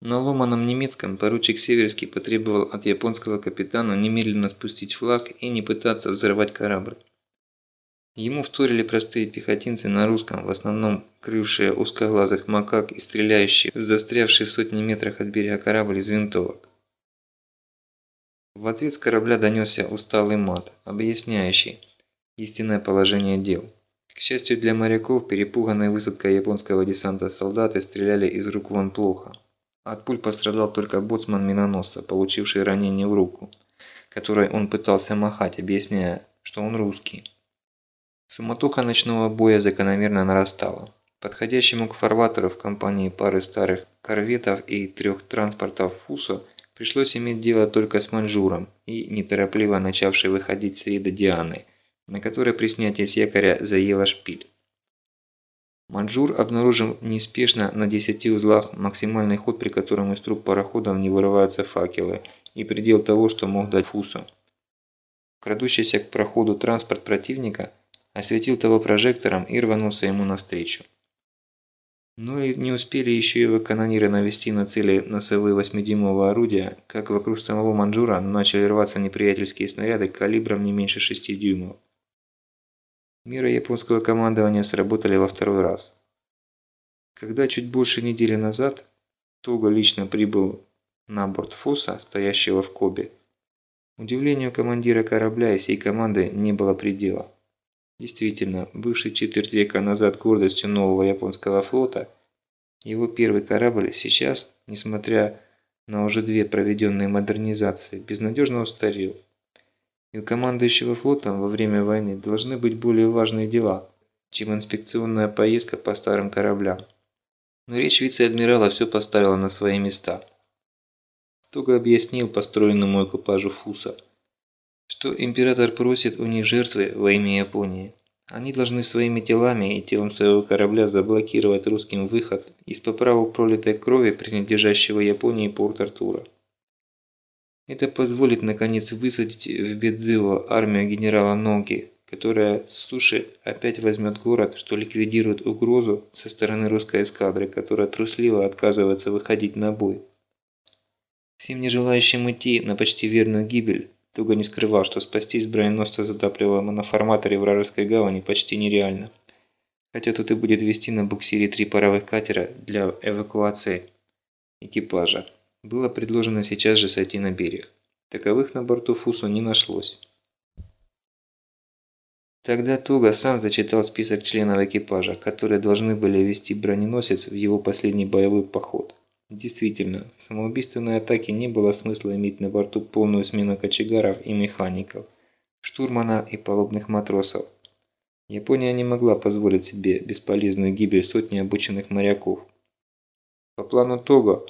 На ломаном немецком поручик Северский потребовал от японского капитана немедленно спустить флаг и не пытаться взорвать корабль. Ему вторили простые пехотинцы на русском, в основном крывшие узкоглазых макак и стреляющие в застрявший в сотни метрах от берега корабль из винтовок. В ответ с корабля донесся усталый мат, объясняющий истинное положение дел. К счастью для моряков, перепуганной высадкой японского десанта солдаты стреляли из рук вон плохо. От пуль пострадал только боцман миноносца, получивший ранение в руку, которой он пытался махать, объясняя, что он русский. Суматоха ночного боя закономерно нарастала. Подходящему к фарватеру в компании пары старых корветов и трех транспортов «Фусо» пришлось иметь дело только с манжуром и неторопливо начавшей выходить с рейда Дианы, на которой при снятии с якоря заела шпиль. Манжур обнаружил неспешно на 10 узлах максимальный ход, при котором из труб пароходов не вырываются факелы, и предел того, что мог дать Фусо. Крадущийся к проходу транспорт противника осветил того прожектором и рванулся ему навстречу. Но и не успели еще его канониры навести на цель носовые 8-дюймовые орудия, как вокруг самого Манжура начали рваться неприятельские снаряды калибром не меньше 6 дюймов. Меры японского командования сработали во второй раз. Когда чуть больше недели назад Тога лично прибыл на борт Фоса, стоящего в Кобе, удивлению командира корабля и всей команды не было предела. Действительно, бывший четверть века назад гордостью нового японского флота, его первый корабль сейчас, несмотря на уже две проведенные модернизации, безнадежно устарел. И у командующего флотом во время войны должны быть более важные дела, чем инспекционная поездка по старым кораблям. Но речь вице-адмирала все поставила на свои места. Туго объяснил построенному экипажу Фуса, что император просит у них жертвы во имя Японии. Они должны своими телами и телом своего корабля заблокировать русским выход из по праву пролитой крови принадлежащего Японии порт Артура. Это позволит наконец высадить в Бедзиво армию генерала Ноги, которая с суши опять возьмет город, что ликвидирует угрозу со стороны русской эскадры, которая трусливо отказывается выходить на бой. Всем не желающим идти на почти верную гибель, Туго не скрывал, что спастись броненосца затапливаемого на форматоре вражеской гавани почти нереально. Хотя тут и будет вести на буксире три паровых катера для эвакуации экипажа. Было предложено сейчас же сойти на берег. Таковых на борту Фусу не нашлось. Тогда Туга сам зачитал список членов экипажа, которые должны были вести броненосец в его последний боевой поход. Действительно, в самоубийственной атаке не было смысла иметь на борту полную смену кочегаров и механиков, штурмана и палубных матросов. Япония не могла позволить себе бесполезную гибель сотни обученных моряков. По плану Того,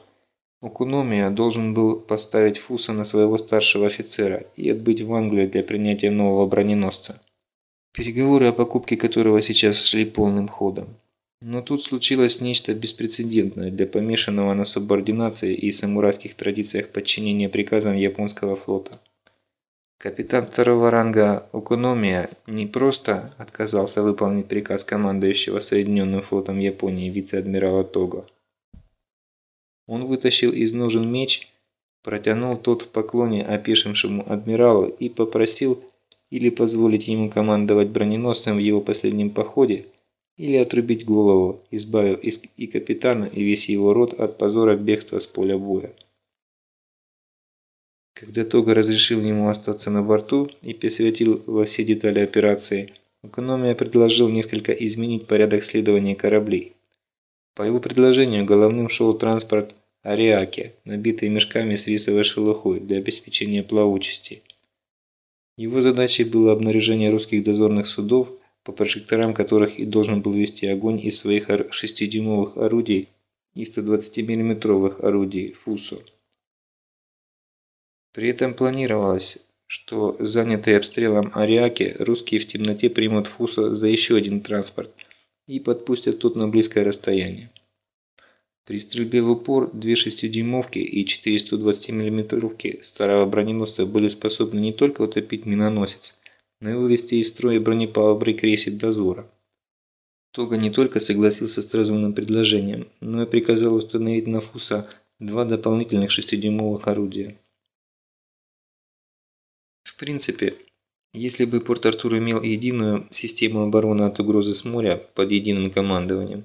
Укуномия должен был поставить Фуса на своего старшего офицера и отбыть в Англию для принятия нового броненосца, переговоры о покупке которого сейчас шли полным ходом. Но тут случилось нечто беспрецедентное для помешанного на субординации и самурайских традициях подчинения приказам японского флота. Капитан второго ранга Укуномия не просто отказался выполнить приказ командующего Соединенным флотом Японии вице-адмирала Того, он вытащил из ножен меч, протянул тот в поклоне опешившему адмиралу и попросил или позволить ему командовать броненосцем в его последнем походе, или отрубить голову, избавив и капитана, и весь его род от позора бегства с поля боя. Когда Тога разрешил ему остаться на борту и посвятил во все детали операции, Экономия предложил несколько изменить порядок следования кораблей. По его предложению головным шел транспорт Ариаки, набитый мешками с рисовой шелухой для обеспечения плавучести. Его задачей было обнаружение русских дозорных судов, по прожекторам которых и должен был вести огонь из своих 6-дюймовых орудий и 120 миллиметровых орудий «Фусо». При этом планировалось, что занятые обстрелом Ариаки русские в темноте примут Фусо за еще один транспорт и подпустят тут на близкое расстояние. При стрельбе в упор две 6-дюймовки и 420 миллиметровки старого броненосца были способны не только утопить миноносец, но и вывести из строя бронепалубный крейсер дозора. Тога не только согласился с разумным предложением, но и приказал установить на Фуса два дополнительных шестидюймовых орудия. В принципе, если бы Порт-Артур имел единую систему обороны от угрозы с моря под единым командованием,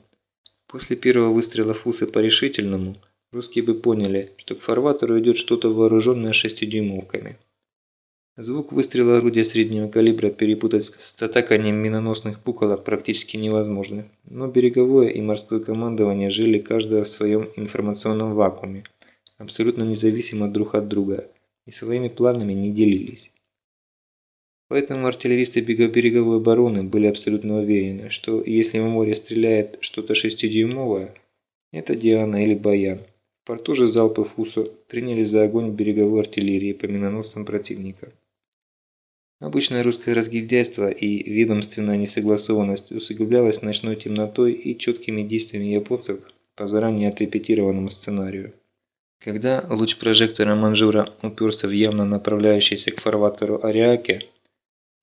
после первого выстрела Фуса по решительному, русские бы поняли, что к фарватеру идет что-то вооруженное шестидюймовками. Звук выстрела орудия среднего калибра перепутать с атаканием миноносных пуколок практически невозможно, но береговое и морское командование жили каждое в своем информационном вакууме, абсолютно независимо друг от друга, и своими планами не делились. Поэтому артиллеристы береговой обороны были абсолютно уверены, что если в море стреляет что-то шестидюймовое, это Диана или Баян. В порту же залпы Фуса приняли за огонь береговой артиллерии по миноносцам противника. Обычное русское разгильдяйство и ведомственная несогласованность усугублялась ночной темнотой и четкими действиями японцев по заранее отрепетированному сценарию. Когда луч прожектора Манжура уперся в явно направляющийся к фарватеру Ариаке,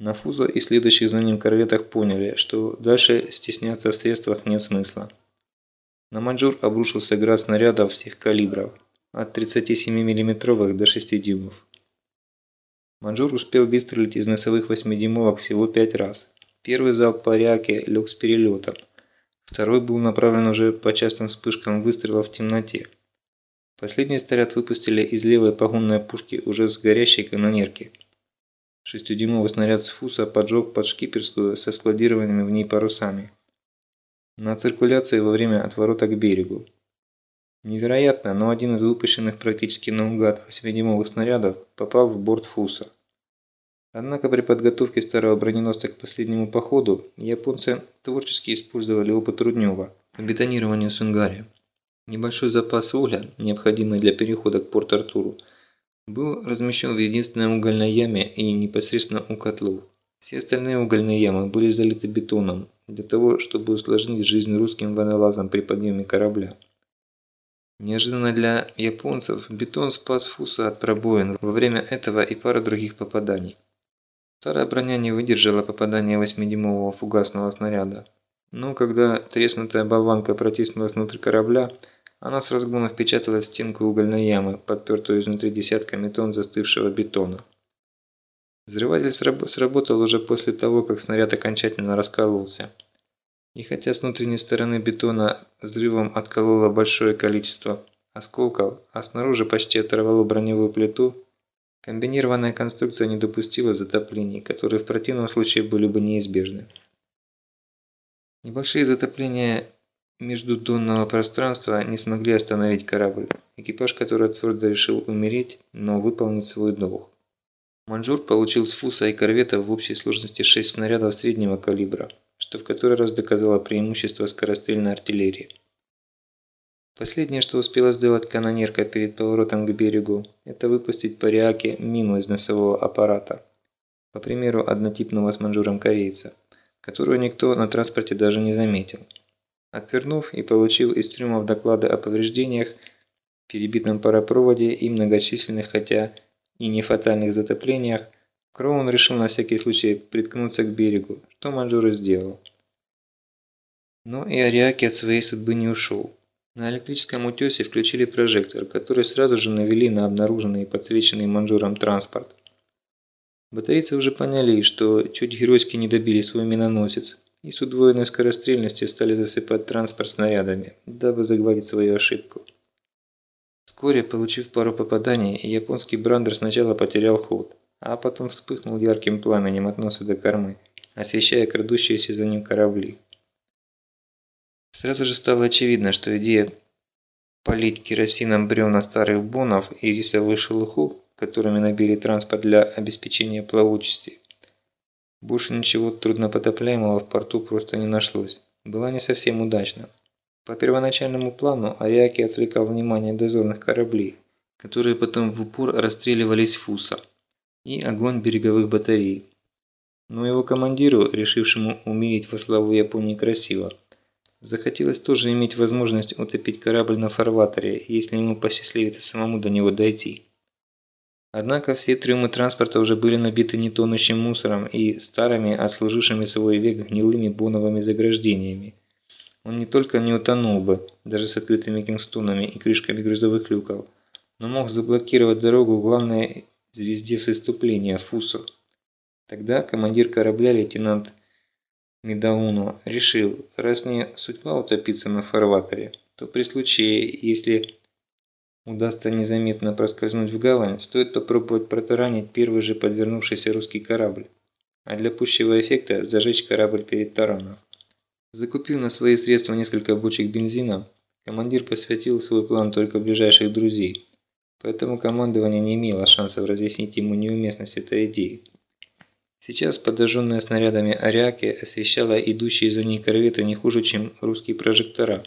на Фусо и следующих за ним корветах поняли, что дальше стесняться в средствах нет смысла. На Манжур обрушился град снарядов всех калибров, от 37 мм до 6 дюймов. Манжур успел выстрелить из носовых восьмидюймовок всего пять раз. Первый залп по Ариаке лег с перелетом. Второй был направлен уже по частым вспышкам выстрелов в темноте. Последний снаряд выпустили из левой погонной пушки уже с горящей канонерки. Шестидюймовый снаряд с фуса поджег под шкиперскую со складированными в ней парусами. На циркуляции во время отворота к берегу. Невероятно, но один из выпущенных практически наугад 8-дюймовых снарядов попал в борт Фуса. Однако при подготовке старого броненосца к последнему походу японцы творчески использовали опыт Руднева по бетонированию Сунгари. Небольшой запас угля, необходимый для перехода к Порт-Артуру, был размещен в единственной угольной яме и непосредственно у котлов. Все остальные угольные ямы были залиты бетоном для того, чтобы усложнить жизнь русским водолазам при подъеме корабля. Неожиданно для японцев бетон спас Фуса от пробоин во время этого и пары других попаданий. Старая броня не выдержала попадания 8-дюймового фугасного снаряда. Но когда треснутая болванка протиснулась внутрь корабля, она с разгона впечаталась стенку угольной ямы, подпертую изнутри десятками тонн застывшего бетона. Взрыватель сработал уже после того, как снаряд окончательно раскололся. И хотя с внутренней стороны бетона взрывом откололо большое количество осколков, а снаружи почти оторвало броневую плиту, комбинированная конструкция не допустила затоплений, которые в противном случае были бы неизбежны. Небольшие затопления междудонного пространства не смогли остановить корабль, экипаж который твердо решил умереть, но выполнить свой долг. Манжур получил с фуса и корвета в общей сложности 6 снарядов среднего калибра, что в который раз доказало преимущество скорострельной артиллерии. Последнее, что успела сделать канонерка перед поворотом к берегу, это выпустить по реаке мину из носового аппарата, по примеру однотипного с манжуром корейца, которую никто на транспорте даже не заметил. Отвернув и получив из трюмов доклады о повреждениях, перебитом паропроводе и многочисленных, хотя и не фатальных затоплениях, Кроун решил на всякий случай приткнуться к берегу, что Манжур и сделал. Но и Ариаке от своей судьбы не ушел. На электрическом утесе включили прожектор, который сразу же навели на обнаруженный и подсвеченный Манжуром транспорт. Батарейцы уже поняли, что чуть геройски не добили свой миноносец, и с удвоенной скорострельностью стали засыпать транспорт снарядами, дабы загладить свою ошибку. Вскоре, получив пару попаданий, японский брандер сначала потерял ход, а потом вспыхнул ярким пламенем от носа до кормы, освещая крадущиеся за ним корабли. Сразу же стало очевидно, что идея полить керосином бревна старых бонов и рисовую шелуху, которыми набили транспорт для обеспечения плавучести, больше ничего труднопотопляемого в порту просто не нашлось. Была не совсем удачна. По первоначальному плану Ариаки отвлекал внимание дозорных кораблей, которые потом в упор расстреливались фуса, и огонь береговых батарей. Но его командиру, решившему умереть во славу Японии красиво, захотелось тоже иметь возможность утопить корабль на фарватере, если ему посчастливится самому до него дойти. Однако все трюмы транспорта уже были набиты нетонущим мусором и старыми, отслужившими свой век гнилыми боновыми заграждениями, он не только не утонул бы, даже с открытыми кингстонами и крышками грузовых люков, но мог заблокировать дорогу главной звезде выступления Фусу. Тогда командир корабля лейтенант Медауну решил, раз не судьба утопиться на фарватере, то при случае, если удастся незаметно проскользнуть в гавань, стоит попробовать протаранить первый же подвернувшийся русский корабль, а для пущего эффекта зажечь корабль перед тараном. Закупив на свои средства несколько бочек бензина, командир посвятил свой план только ближайших друзей, поэтому командование не имело шансов разъяснить ему неуместность этой идеи. Сейчас подожженная снарядами Ариаки освещала идущие за ней корветы не хуже, чем русские прожектора.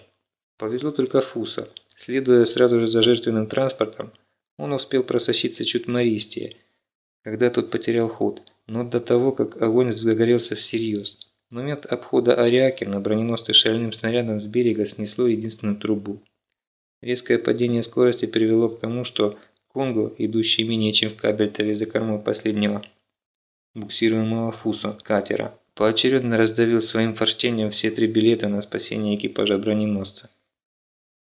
Повезло только Фуса. Следуя сразу же за жертвенным транспортом, он успел просочиться чуть мористее, когда тот потерял ход, но до того, как огонь загорелся всерьез. Момент обхода Ариаки на броненосце шальным снарядом с берега снесло единственную трубу. Резкое падение скорости привело к тому, что Конго, идущий менее чем в кабельтове за кормой последнего, буксируемого фусу катера, поочередно раздавил своим форштением все три билета на спасение экипажа броненосца.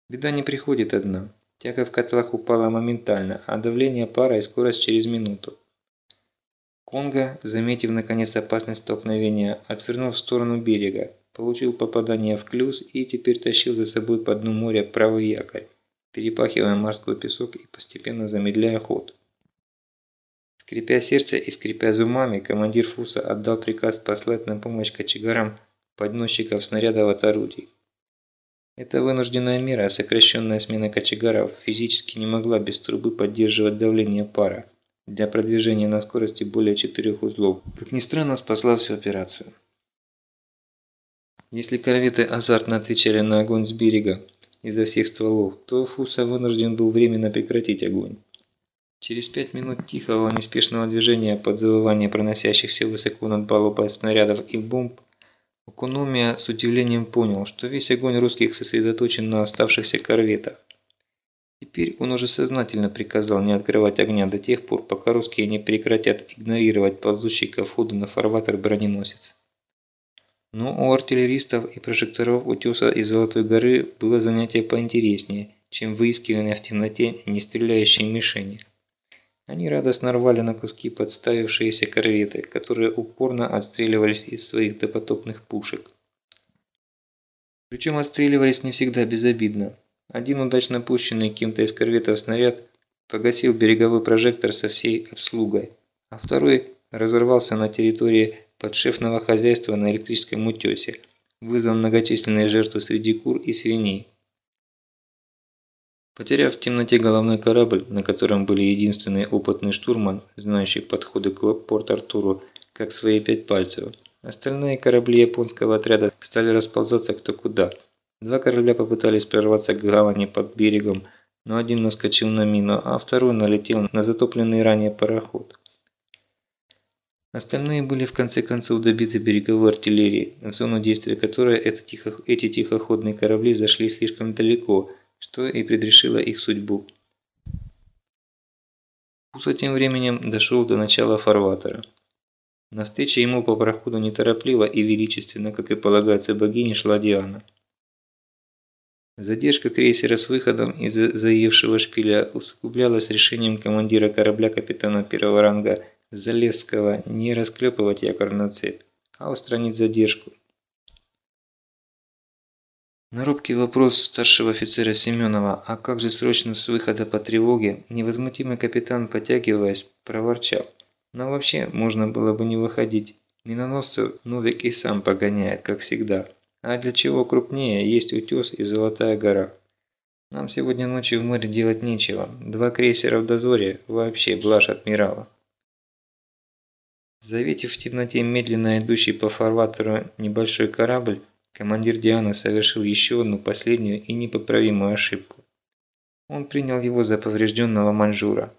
Беда не приходит одна. Тяга в котлах упала моментально, а давление пара и скорость через минуту. Конго, заметив наконец опасность столкновения, отвернул в сторону берега, получил попадание в клюз и теперь тащил за собой по дну моря правый якорь, перепахивая морской песок и постепенно замедляя ход. Скрипя сердце и скрипя зумами, командир Фуса отдал приказ послать на помощь кочегарам подносчиков снарядов от орудий. Эта вынужденная мера, сокращенная смена кочегаров, физически не могла без трубы поддерживать давление пара для продвижения на скорости более 4 узлов. Как ни странно, спасла всю операцию. Если корветы азартно отвечали на огонь с берега изо всех стволов, то Фуса вынужден был временно прекратить огонь. Через пять минут тихого неспешного движения под завывание проносящихся высоко над палубой снарядов и бомб, Укуномия с удивлением понял, что весь огонь русских сосредоточен на оставшихся корветах. Теперь он уже сознательно приказал не открывать огня до тех пор, пока русские не прекратят игнорировать ползущий ко входу на фарватер броненосец. Но у артиллеристов и прожекторов утеса из Золотой горы было занятие поинтереснее, чем выискивание в темноте нестреляющей мишени. Они радостно рвали на куски подставившиеся корветы, которые упорно отстреливались из своих допотопных пушек. Причем отстреливались не всегда безобидно. Один удачно пущенный кем-то из корветов снаряд погасил береговой прожектор со всей обслугой, а второй разорвался на территории подшефного хозяйства на электрическом утесе, вызвав многочисленные жертвы среди кур и свиней. Потеряв в темноте головной корабль, на котором были единственный опытный штурман, знающий подходы к Порт-Артуру как свои пять пальцев, остальные корабли японского отряда стали расползаться кто куда. Два корабля попытались прорваться к гавани под берегом, но один наскочил на мину, а второй налетел на затопленный ранее пароход. Остальные были в конце концов добиты береговой артиллерией, в зону действия которой эти тихоходные корабли зашли слишком далеко – что и предрешило их судьбу. Пуса тем временем дошел до начала фарватера. На встрече ему по проходу неторопливо и величественно, как и полагается богине, шла Диана. Задержка крейсера с выходом из заевшего шпиля усугублялась решением командира корабля капитана первого ранга Залесского не расклепывать якорную цепь, а устранить задержку на робкий вопрос старшего офицера Семенова, а как же срочно с выхода по тревоге, невозмутимый капитан, потягиваясь, проворчал. Но вообще можно было бы не выходить. Миноносцев Новик и сам погоняет, как всегда. А для чего крупнее есть утес и Золотая гора. Нам сегодня ночью в море делать нечего. Два крейсера в дозоре – вообще блажь адмирала. Заветив в темноте медленно идущий по фарватеру небольшой корабль, Командир Дианы совершил еще одну последнюю и непоправимую ошибку. Он принял его за поврежденного манжура,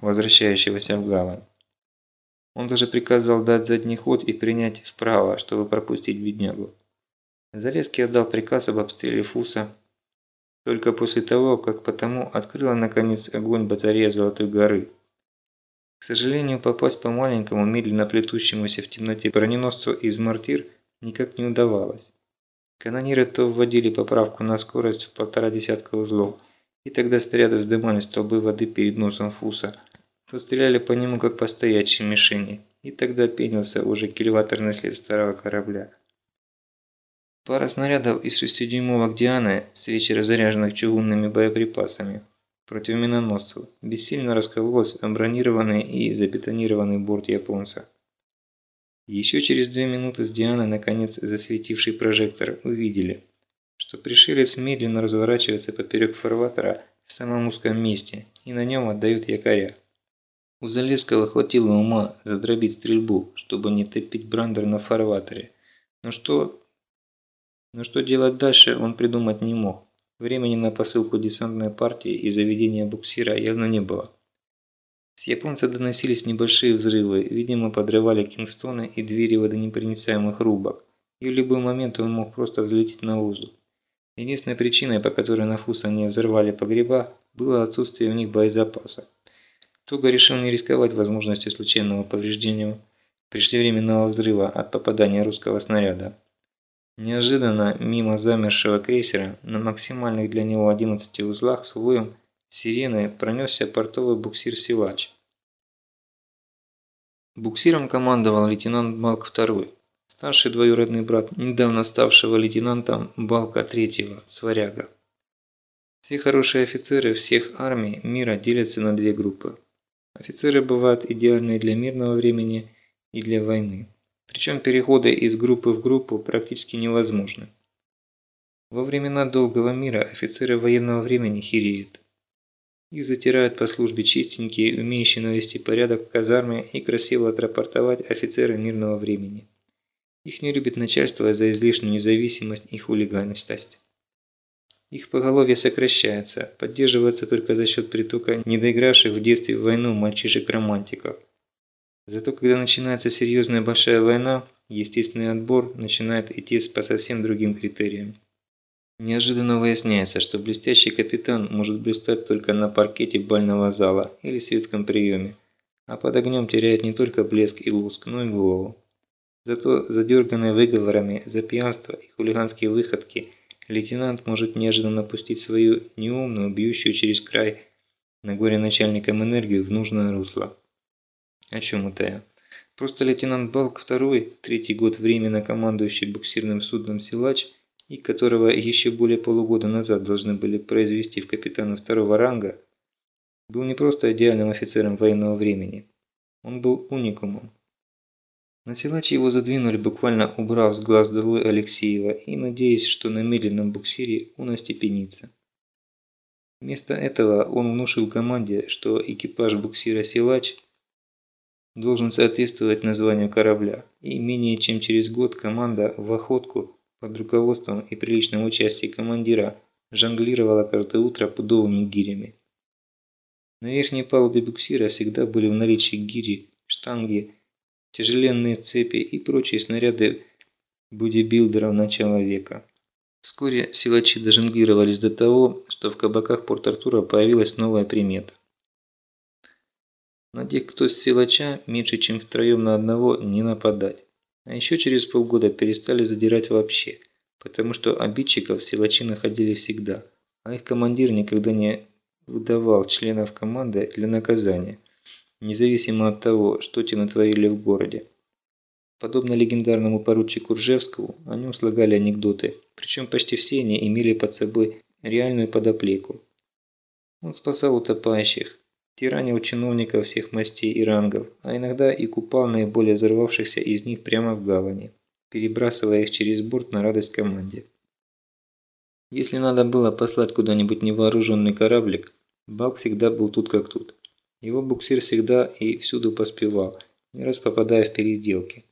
возвращающегося в гавань. Он даже приказал дать задний ход и принять вправо, чтобы пропустить беднягу. Залезский отдал приказ об обстреле Фуса только после того, как потому открыла наконец огонь батарея Золотой горы. К сожалению, попасть по маленькому, медленно плетущемуся в темноте броненосцу из мортир – никак не удавалось. Канониры то вводили поправку на скорость в полтора десятка узлов, и тогда снаряды вздымали столбы воды перед носом Фуса, то стреляли по нему как по стоячей мишени, и тогда пенился уже кильваторный след старого корабля. Пара снарядов из шестидюймовок Дианы, с вечера заряженных чугунными боеприпасами, против миноносцев, бессильно раскололась об бронированный и забетонированный борт японца. Еще через две минуты с Дианы, наконец засветивший прожектор, увидели, что пришелец медленно разворачивается поперек фарватера в самом узком месте и на нем отдают якоря. У Залесского хватило ума задробить стрельбу, чтобы не топить Брандер на фарватере. Но что... Но что делать дальше, он придумать не мог. Времени на посылку десантной партии и заведения буксира явно не было. С японца доносились небольшие взрывы, видимо подрывали кингстоны и двери водонепроницаемых рубок, и в любой момент он мог просто взлететь на воздух. Единственной причиной, по которой на Фуса не взорвали погреба, было отсутствие в них боезапаса. Туга решил не рисковать возможностью случайного повреждения преждевременного взрыва от попадания русского снаряда. Неожиданно мимо замершего крейсера на максимальных для него 11 узлах с воем сирены пронесся портовый буксир-силач. Буксиром командовал лейтенант Балк II, старший двоюродный брат недавно ставшего лейтенантом Балка III, Сваряга. Все хорошие офицеры всех армий мира делятся на две группы. Офицеры бывают идеальны для мирного времени и для войны. Причем переходы из группы в группу практически невозможны. Во времена долгого мира офицеры военного времени хиреют. Их затирают по службе чистенькие, умеющие навести порядок в казарме и красиво отрапортовать офицеры мирного времени. Их не любит начальство за излишнюю независимость и хулиганистость. Их поголовье сокращается, поддерживается только за счет притока недоигравших в детстве в войну мальчишек-романтиков. Зато когда начинается серьезная большая война, естественный отбор начинает идти по совсем другим критериям. Неожиданно выясняется, что блестящий капитан может блистать только на паркете бального зала или светском приеме, а под огнем теряет не только блеск и луск, но и голову. Зато задерганные выговорами за пьянство и хулиганские выходки – лейтенант может неожиданно пустить свою неумную, бьющую через край на горе начальникам энергию в нужное русло. О чем это я? Просто лейтенант Балк второй, третий год временно командующий буксирным судном «Силач», и которого еще более полугода назад должны были произвести в капитана второго ранга, был не просто идеальным офицером военного времени. Он был уникумом, на силач его задвинули, буквально убрав с глаз долой Алексеева и надеясь, что на медленном буксире он остепенится. Вместо этого он внушил команде, что экипаж буксира «Силач» должен соответствовать названию корабля, и менее чем через год команда в охотку под руководством и приличным участием командира жонглировала каждое утро пудовыми гирями. На верхней палубе буксира всегда были в наличии гири, штанги, тяжеленные цепи и прочие снаряды бодибилдеров начала века. Вскоре силачи дожонглировались до того, что в кабаках Порт-Артура появилась новая примета. На тех, кто с силача, меньше чем втроем на одного не нападать. А еще через полгода перестали задирать вообще, потому что обидчиков силачи находили всегда, а их командир никогда не выдавал членов команды для наказания независимо от того, что те натворили в городе. Подобно легендарному поручику Ржевскому, о нем слагали анекдоты, причем почти все они имели под собой реальную подоплеку. Он спасал утопающих, тиранил чиновников всех мастей и рангов, а иногда и купал наиболее взорвавшихся из них прямо в гавани, перебрасывая их через борт на радость команде. Если надо было послать куда-нибудь невооруженный кораблик, Балк всегда был тут как тут. Его буксир всегда и всюду поспевал, не раз попадая в переделки.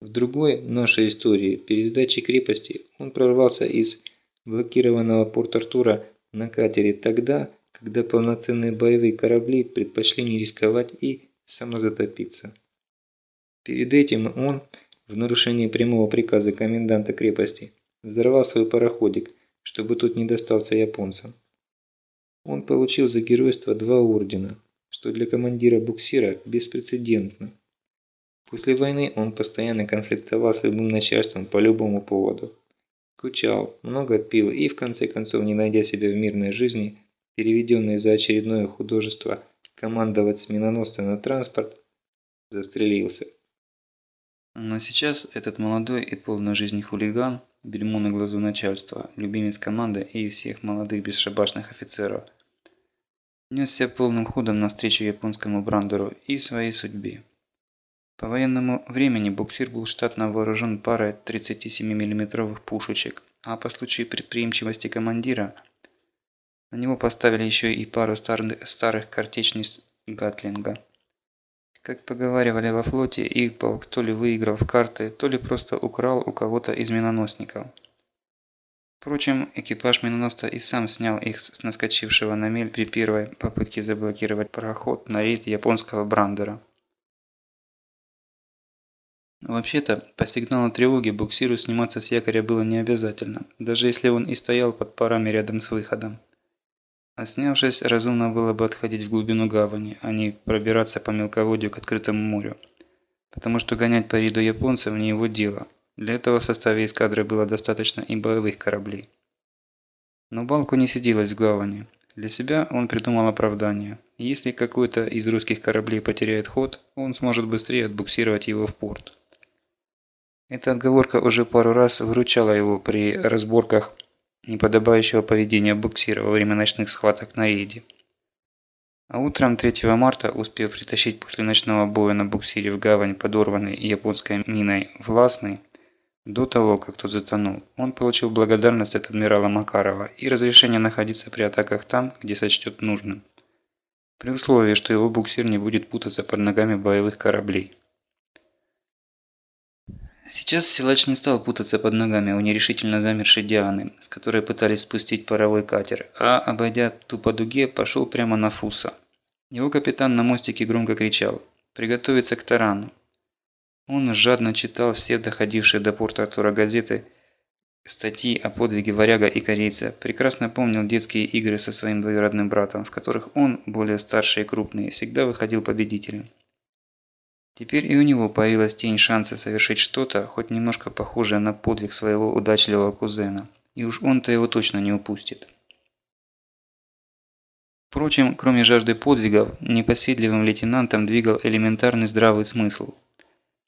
В другой нашей истории, перед сдачей крепости, он прорвался из блокированного Порт-Артура на катере тогда, когда полноценные боевые корабли предпочли не рисковать и самозатопиться. Перед этим он, в нарушении прямого приказа коменданта крепости, взорвал свой пароходик, чтобы тот не достался японцам. Он получил за геройство два ордена, что для командира буксира беспрецедентно. После войны он постоянно конфликтовал с любым начальством по любому поводу. Скучал, много пил и, в конце концов, не найдя себя в мирной жизни, переведенный за очередное художество командовать с миноносца на транспорт, застрелился. Но сейчас этот молодой и полный жизни хулиган, бельмо на глазу начальства, любимец команды и всех молодых бесшабашных офицеров, несся полным ходом навстречу японскому брандеру и своей судьбе. По военному времени буксир был штатно вооружен парой 37 миллиметровых пушечек, а по случаю предприимчивости командира на него поставили еще и пару старых, старых картечниц Гатлинга. Как поговаривали во флоте, их полк то ли выиграл в карты, то ли просто украл у кого-то из миноносников. Впрочем, экипаж миноносца и сам снял их с наскочившего на мель при первой попытке заблокировать пароход на рейд японского брандера. Вообще-то, по сигналу тревоги буксиру сниматься с якоря было не обязательно, даже если он и стоял под парами рядом с выходом. А снявшись, разумно было бы отходить в глубину гавани, а не пробираться по мелководью к открытому морю. Потому что гонять по рейду японцев не его дело. Для этого в составе эскадры было достаточно и боевых кораблей. Но Балку не сиделось в гавани. Для себя он придумал оправдание. Если какой-то из русских кораблей потеряет ход, он сможет быстрее отбуксировать его в порт. Эта отговорка уже пару раз выручала его при разборках неподобающего поведения буксира во время ночных схваток на рейде. А утром 3 марта, успев притащить после ночного боя на буксире в гавань подорванный японской миной «Властный», до того, как тот затонул, он получил благодарность от адмирала Макарова и разрешение находиться при атаках там, где сочтет нужным. При условии, что его буксир не будет путаться под ногами боевых кораблей. Сейчас силач не стал путаться под ногами у нерешительно замершей Дианы, с которой пытались спустить паровой катер, а, обойдя ту по дуге, пошел прямо на Фуса. Его капитан на мостике громко кричал «Приготовиться к тарану!». Он жадно читал все доходившие до порта Артура газеты, статьи о подвиге варяга и корейца, прекрасно помнил детские игры со своим двоюродным братом, в которых он, более старший и крупный, всегда выходил победителем. Теперь и у него появилась тень шанса совершить что-то, хоть немножко похожее на подвиг своего удачливого кузена. И уж он-то его точно не упустит. Впрочем, кроме жажды подвигов, непоседливым лейтенантом двигал элементарный здравый смысл.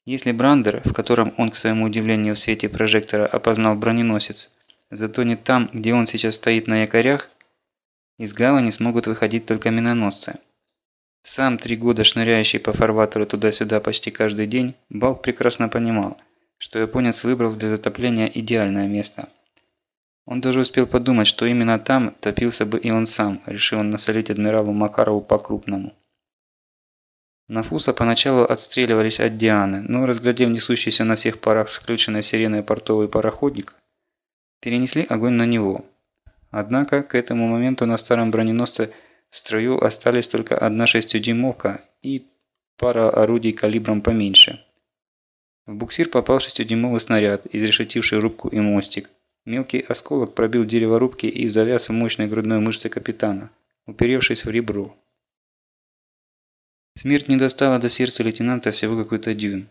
Если Брандер, в котором он, к своему удивлению, в свете прожектора опознал броненосец, затонет там, где он сейчас стоит на якорях, из гавани смогут выходить только миноносцы. Сам три года шныряющий по фарватеру туда-сюда почти каждый день, Балк прекрасно понимал, что японец выбрал для затопления идеальное место. Он даже успел подумать, что именно там топился бы и он сам, решил он насолить адмиралу Макарову по-крупному. На Фуса поначалу отстреливались от Дианы, но разглядев несущийся на всех парах с включенной сиреной портовый пароходник, перенесли огонь на него. Однако к этому моменту на старом броненосце в строю остались только одна шестидюймовка и пара орудий калибром поменьше. В буксир попал шестидюймовый снаряд, изрешетивший рубку и мостик. Мелкий осколок пробил дерево рубки и завяз в мощной грудной мышце капитана, уперевшись в ребро. Смерть не достала до сердца лейтенанта всего какой-то дюйм.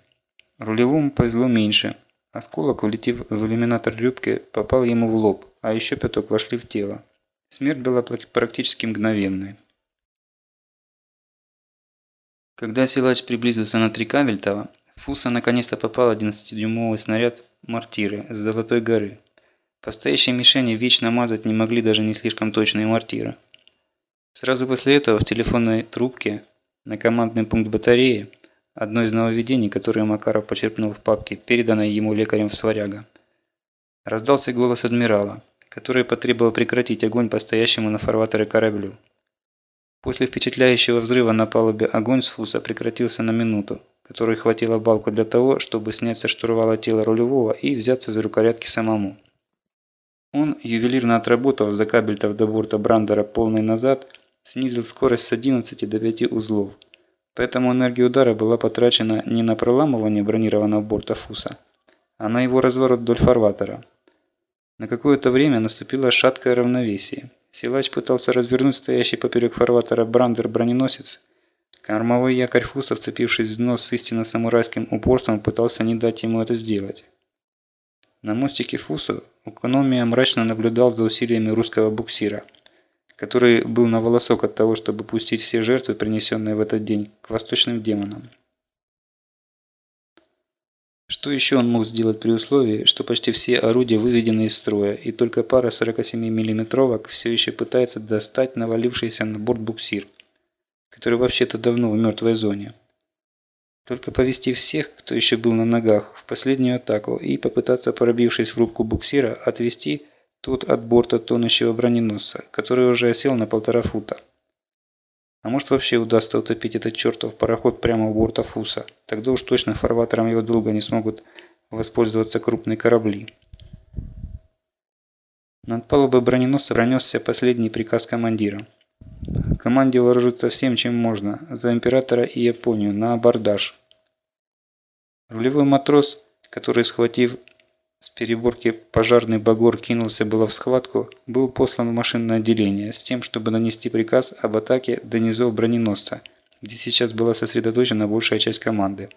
Рулевому повезло меньше. Осколок, улетев в иллюминатор рюбки, попал ему в лоб, а еще пяток вошли в тело. Смерть была практически мгновенной. Когда силач приблизился на три кабельтова, Фуса наконец-то попал 11-дюймовый снаряд мортиры с Золотой горы. По стоящей мишени вечно мазать не могли даже не слишком точные мортиры. Сразу после этого в телефонной трубке на командный пункт батареи одно из нововведений, которое Макаров почерпнул в папке, переданной ему лекарем в Сваряга. Раздался голос адмирала который потребовал прекратить огонь по стоящему на фарватере кораблю. После впечатляющего взрыва на палубе огонь с фуса прекратился на минуту, которой хватило балку для того, чтобы снять со штурвала тело рулевого и взяться за рукоятки самому. Он, ювелирно отработав за кабельтов до борта Брандера полный назад, снизил скорость с 11 до 5 узлов. Поэтому энергия удара была потрачена не на проламывание бронированного борта Фуса, а на его разворот вдоль фарватера. На какое-то время наступило шаткое равновесие. Силач пытался развернуть стоящий поперек фарватера брандер-броненосец. Кормовой якорь Фуса, вцепившись в нос с истинно самурайским упорством, пытался не дать ему это сделать. На мостике Фусу экономия мрачно наблюдал за усилиями русского буксира, который был на волосок от того, чтобы пустить все жертвы, принесенные в этот день, к восточным демонам. Что еще он мог сделать при условии, что почти все орудия выведены из строя, и только пара 47 миллиметровок все еще пытается достать навалившийся на борт буксир, который вообще-то давно в мертвой зоне. Только повести всех, кто еще был на ногах, в последнюю атаку и попытаться, пробившись в рубку буксира, отвести тот от борта тонущего броненосца, который уже осел на полтора фута. А может вообще удастся утопить этот чертов пароход прямо у борта Фуса. Тогда уж точно фарватером его долго не смогут воспользоваться крупные корабли. Над палубой броненосца пронесся последний приказ командира. Команде вооружиться всем, чем можно, за Императора и Японию, на абордаж. Рулевой матрос, который, схватив с переборки пожарный багор кинулся было в схватку, был послан в машинное отделение с тем, чтобы нанести приказ об атаке до низов броненосца, где сейчас была сосредоточена большая часть команды.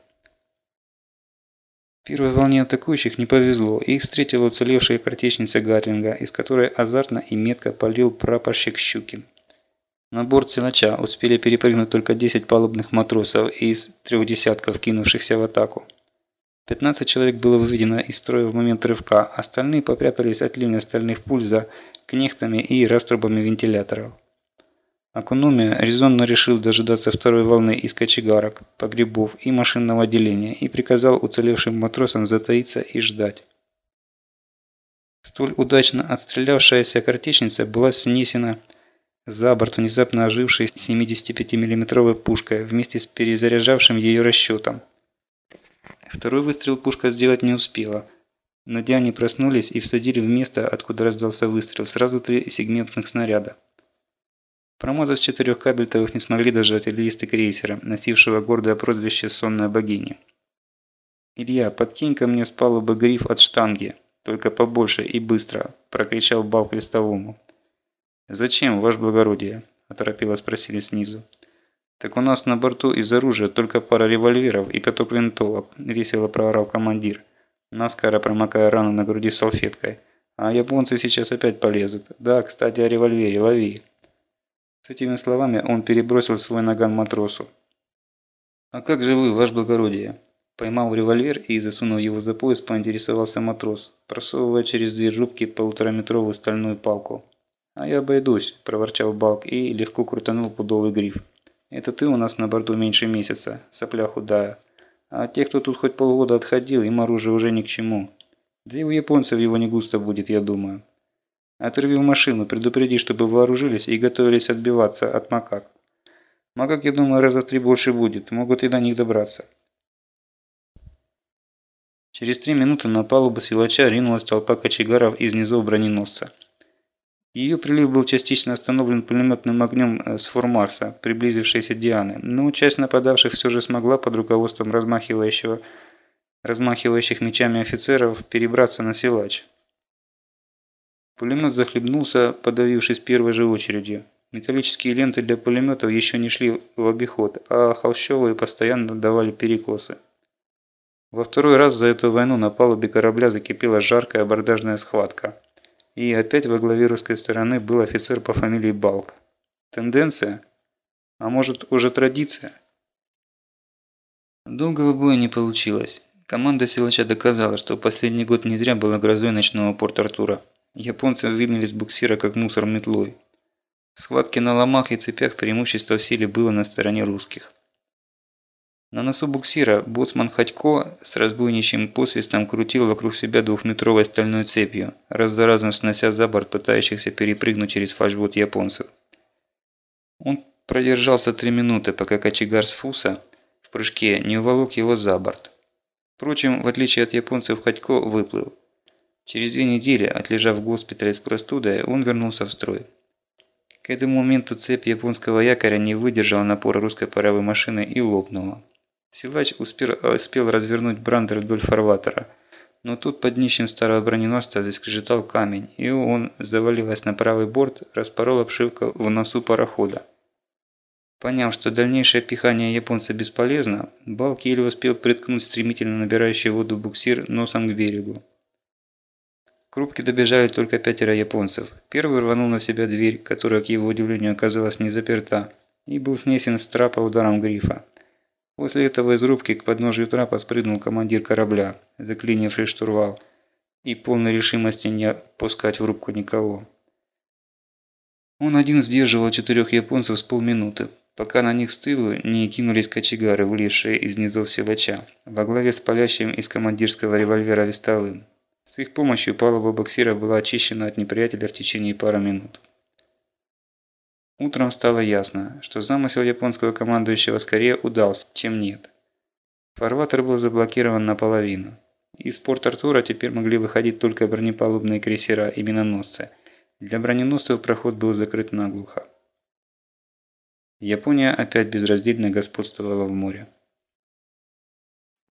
Первой волне атакующих не повезло, их встретила уцелевшая картечница Гатлинга, из которой азартно и метко полил прапорщик Щукин. На борт силача успели перепрыгнуть только 10 палубных матросов из трех десятков кинувшихся в атаку. 15 человек было выведено из строя в момент рывка, остальные попрятались от ливня стальных пуль за кнехтами и раструбами вентиляторов. Акунумия резонно решил дожидаться второй волны из кочегарок, погребов и машинного отделения и приказал уцелевшим матросам затаиться и ждать. Столь удачно отстрелявшаяся картечница была снесена за борт внезапно ожившей 75 миллиметровой пушкой вместе с перезаряжавшим ее расчетом. Второй выстрел пушка сделать не успела. Диане проснулись и всадили в место, откуда раздался выстрел, сразу три сегментных снаряда. Промазать с четырех кабельтовых не смогли даже артиллеристы крейсера, носившего гордое прозвище «Сонная богиня». «Илья, подкинь ко мне с палубы гриф от штанги, только побольше и быстро», – прокричал Бал крестовому. «Зачем, ваше благородие?» – оторопело спросили снизу. «Так у нас на борту из оружия только пара револьверов и пяток винтовок», – весело проорал командир, наскоро промокая рану на груди салфеткой. «А японцы сейчас опять полезут. Да, кстати, о револьвере, лови». С этими словами он перебросил свой наган матросу. «А как же вы, ваше благородие?» Поймал револьвер и, засунув его за пояс, поинтересовался матрос, просовывая через дверь рубки полутораметровую стальную палку. «А я обойдусь», – проворчал Балк и легко крутанул пудовый гриф. Это ты у нас на борту меньше месяца, сопля худая. А те, кто тут хоть полгода отходил, им оружие уже ни к чему. Да и у японцев его не густо будет, я думаю. Отрыви в машину, предупреди, чтобы вооружились и готовились отбиваться от макак. Макак, я думаю, раза в три больше будет, могут и до них добраться. Через три минуты на палубу силача ринулась толпа кочегаров из низов броненосца. Ее прилив был частично остановлен пулеметным огнем э, с Формарса, приблизившейся Дианы, но часть нападавших все же смогла под руководством размахивающего, размахивающих мечами офицеров перебраться на силач. Пулемет захлебнулся, подавившись первой же очередью. Металлические ленты для пулеметов еще не шли в обиход, а холщовые постоянно давали перекосы. Во второй раз за эту войну на палубе корабля закипела жаркая абордажная схватка. И опять во главе русской стороны был офицер по фамилии Балк. Тенденция? А может уже традиция? Долгого боя не получилось. Команда силача доказала, что последний год не зря была грозой ночного Порт-Артура. Японцы вымели с буксира как мусор метлой. В схватке на ломах и цепях преимущество в силе было на стороне русских. На носу буксира боцман Ходько с разбойничьим посвистом крутил вокруг себя двухметровой стальной цепью, раз за разом снося за борт пытающихся перепрыгнуть через фальшбот японцев. Он продержался три минуты, пока кочегар с Фуса в прыжке не уволок его за борт. Впрочем, в отличие от японцев, Ходько выплыл. Через две недели, отлежав в госпитале с простудой, он вернулся в строй. К этому моменту цепь японского якоря не выдержала напора русской паровой машины и лопнула. Силач успел, успел развернуть брандер вдоль фарватера, но тут под днищем старого броненосца заскрежетал камень, и он, заваливаясь на правый борт, распорол обшивку в носу парохода. Поняв, что дальнейшее пихание японца бесполезно, Балк еле успел приткнуть стремительно набирающий воду буксир носом к берегу. К рубке добежали только пятеро японцев. Первый рванул на себя дверь, которая, к его удивлению, оказалась не заперта, и был снесен с трапа ударом грифа. После этого из рубки к подножию трапа спрыгнул командир корабля, заклинивший штурвал, и полной решимости не пускать в рубку никого. Он один сдерживал четырех японцев с полминуты, пока на них с тылу не кинулись кочегары, вылезшие из низов силача, во главе с палящим из командирского револьвера вестовым. С их помощью палуба боксира была очищена от неприятеля в течение пары минут. Утром стало ясно, что замысел японского командующего скорее удался, чем нет. Фарватер был заблокирован наполовину. Из порт Артура теперь могли выходить только бронепалубные крейсера и миноносцы. Для броненосцев проход был закрыт наглухо. Япония опять безраздельно господствовала в море.